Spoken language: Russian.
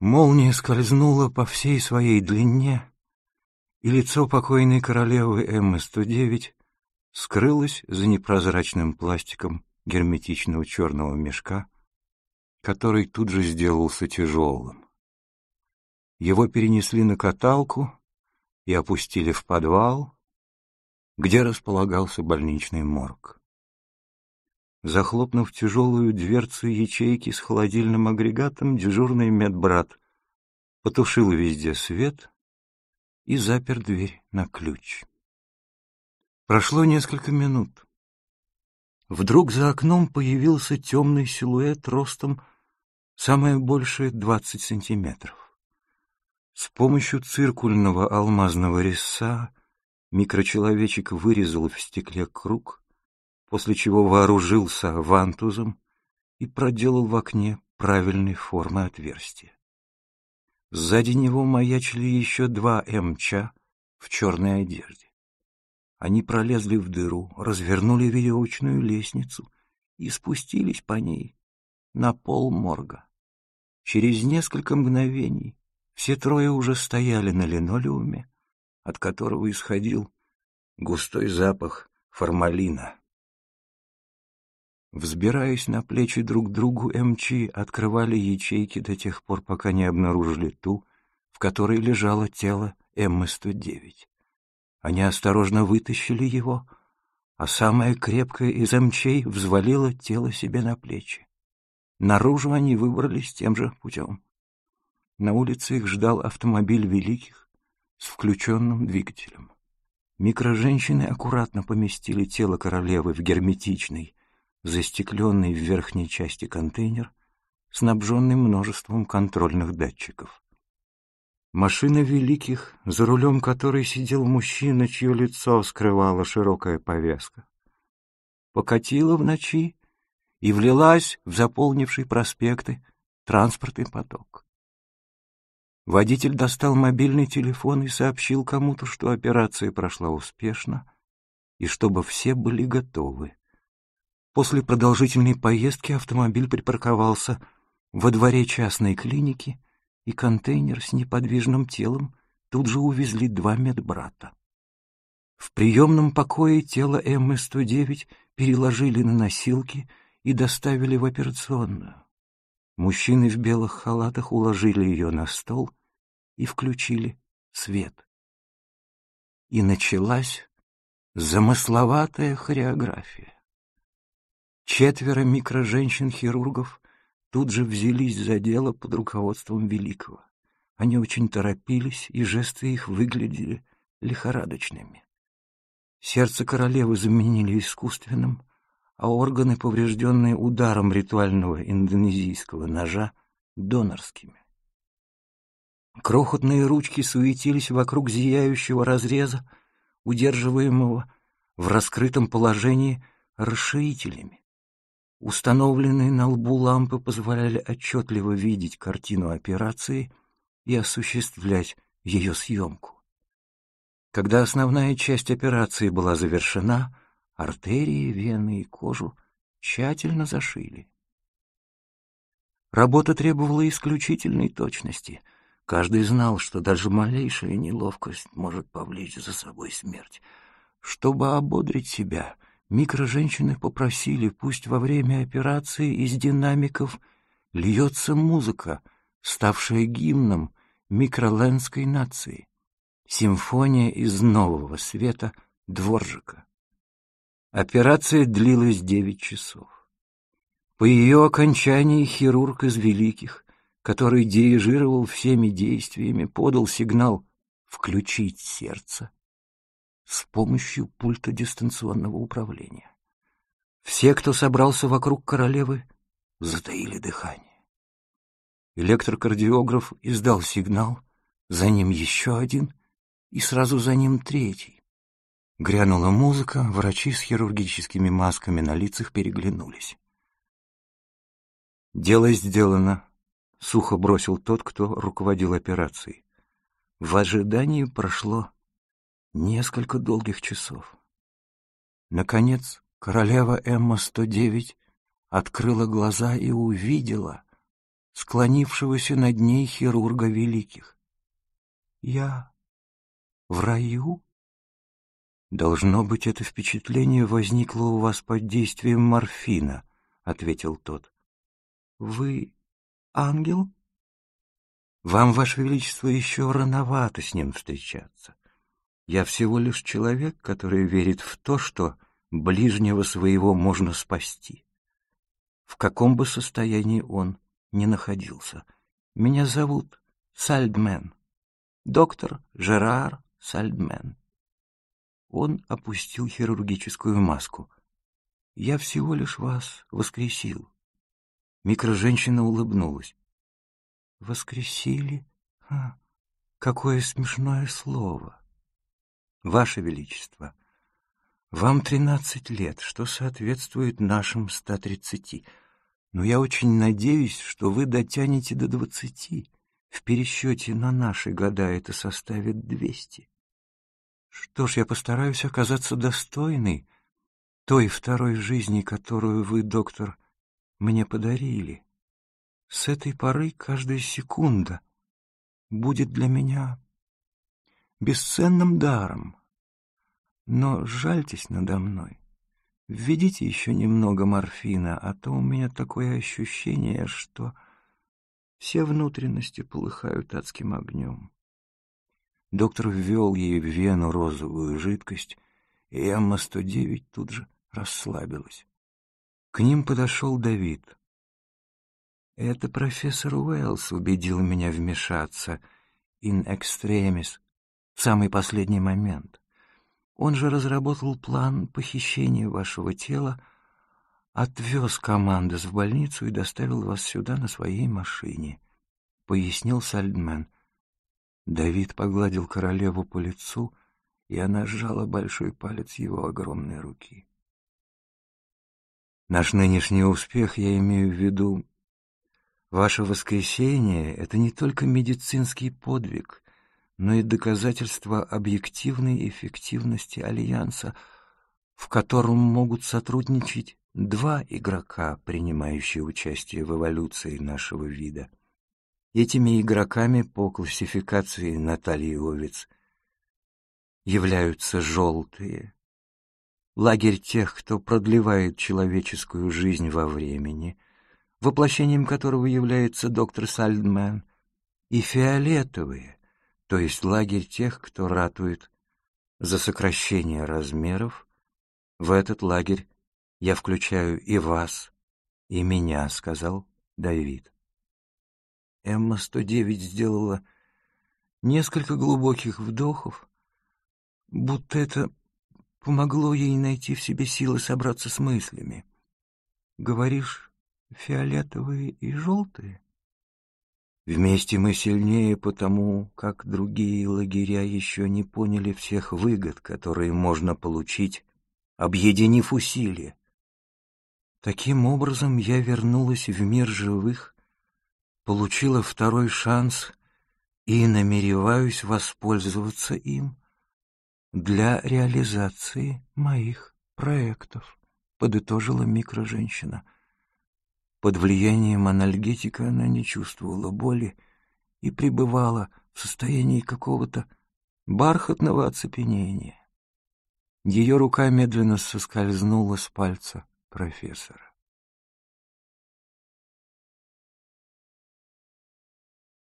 Молния скользнула по всей своей длине, и лицо покойной королевы Эммы-109 скрылось за непрозрачным пластиком герметичного черного мешка, который тут же сделался тяжелым. Его перенесли на каталку и опустили в подвал, где располагался больничный морг. Захлопнув тяжелую дверцу ячейки с холодильным агрегатом, дежурный медбрат потушил везде свет и запер дверь на ключ. Прошло несколько минут. Вдруг за окном появился темный силуэт ростом самое большее двадцать сантиметров. С помощью циркульного алмазного резца микрочеловечек вырезал в стекле круг, после чего вооружился вантузом и проделал в окне правильной формы отверстие. Сзади него маячили еще два МЧ в черной одежде. Они пролезли в дыру, развернули веревочную лестницу и спустились по ней на пол морга. Через несколько мгновений все трое уже стояли на линолеуме, от которого исходил густой запах формалина. Взбираясь на плечи друг другу, МЧ открывали ячейки до тех пор, пока не обнаружили ту, в которой лежало тело Эммы-109. Они осторожно вытащили его, а самая крепкая из МЧ взвалила тело себе на плечи. Наружу они выбрались тем же путем. На улице их ждал автомобиль великих с включенным двигателем. Микроженщины аккуратно поместили тело королевы в герметичный, застекленный в верхней части контейнер, снабженный множеством контрольных датчиков. Машина великих, за рулем которой сидел мужчина, чье лицо скрывала широкая повязка, покатила в ночи и влилась в заполнивший проспекты транспортный поток. Водитель достал мобильный телефон и сообщил кому-то, что операция прошла успешно и чтобы все были готовы. После продолжительной поездки автомобиль припарковался во дворе частной клиники, и контейнер с неподвижным телом тут же увезли два медбрата. В приемном покое тело Эммы-109 переложили на носилки и доставили в операционную. Мужчины в белых халатах уложили ее на стол и включили свет. И началась замысловатая хореография. Четверо микроженщин-хирургов тут же взялись за дело под руководством Великого. Они очень торопились, и жесты их выглядели лихорадочными. Сердце королевы заменили искусственным, а органы, поврежденные ударом ритуального индонезийского ножа, донорскими. Крохотные ручки суетились вокруг зияющего разреза, удерживаемого в раскрытом положении расширителями. Установленные на лбу лампы позволяли отчетливо видеть картину операции и осуществлять ее съемку. Когда основная часть операции была завершена, артерии, вены и кожу тщательно зашили. Работа требовала исключительной точности. Каждый знал, что даже малейшая неловкость может повлечь за собой смерть. Чтобы ободрить себя, Микроженщины попросили, пусть во время операции из динамиков льется музыка, ставшая гимном микроленской нации, симфония из нового света Дворжика. Операция длилась девять часов. По ее окончании хирург из великих, который дирижировал всеми действиями, подал сигнал «включить сердце» с помощью пульта дистанционного управления. Все, кто собрался вокруг королевы, затаили дыхание. Электрокардиограф издал сигнал, за ним еще один и сразу за ним третий. Грянула музыка, врачи с хирургическими масками на лицах переглянулись. «Дело сделано», — сухо бросил тот, кто руководил операцией. В ожидании прошло Несколько долгих часов. Наконец, королева Эмма-109 открыла глаза и увидела склонившегося над ней хирурга великих. Я в раю? Должно быть, это впечатление возникло у вас под действием морфина, ответил тот. Вы ангел? Вам, Ваше Величество, еще рановато с ним встречаться. Я всего лишь человек, который верит в то, что ближнего своего можно спасти. В каком бы состоянии он ни находился. Меня зовут Сальдмен, доктор Жерар Сальдмен. Он опустил хирургическую маску. Я всего лишь вас воскресил. Микроженщина улыбнулась. Воскресили? Ха, какое смешное слово. Ваше Величество, вам тринадцать лет, что соответствует нашим ста тридцати. Но я очень надеюсь, что вы дотянете до двадцати. В пересчете на наши года это составит двести. Что ж, я постараюсь оказаться достойной той второй жизни, которую вы, доктор, мне подарили. С этой поры каждая секунда будет для меня бесценным даром. Но жальтесь надо мной. Введите еще немного морфина, а то у меня такое ощущение, что все внутренности полыхают адским огнем. Доктор ввел ей в вену розовую жидкость, и Эмма-109 тут же расслабилась. К ним подошел Давид. Это профессор Уэллс убедил меня вмешаться in extremis в самый последний момент. Он же разработал план похищения вашего тела, отвез командос в больницу и доставил вас сюда на своей машине, — пояснил Сальдмен. Давид погладил королеву по лицу, и она сжала большой палец его огромной руки. Наш нынешний успех, я имею в виду, Ваше воскресение — это не только медицинский подвиг, но и доказательство объективной эффективности Альянса, в котором могут сотрудничать два игрока, принимающие участие в эволюции нашего вида. Этими игроками по классификации Натальи Овец являются желтые. Лагерь тех, кто продлевает человеческую жизнь во времени — воплощением которого является доктор Сальдман, и фиолетовые, то есть лагерь тех, кто ратует за сокращение размеров. В этот лагерь я включаю и вас, и меня, — сказал Давид. Эмма-109 сделала несколько глубоких вдохов, будто это помогло ей найти в себе силы собраться с мыслями. «Говоришь, фиолетовые и желтые. Вместе мы сильнее потому, как другие лагеря еще не поняли всех выгод, которые можно получить, объединив усилия. Таким образом, я вернулась в мир живых, получила второй шанс и намереваюсь воспользоваться им для реализации моих проектов, подытожила микроженщина. Под влиянием анальгетика она не чувствовала боли и пребывала в состоянии какого-то бархатного оцепенения. Ее рука медленно соскользнула с пальца профессора.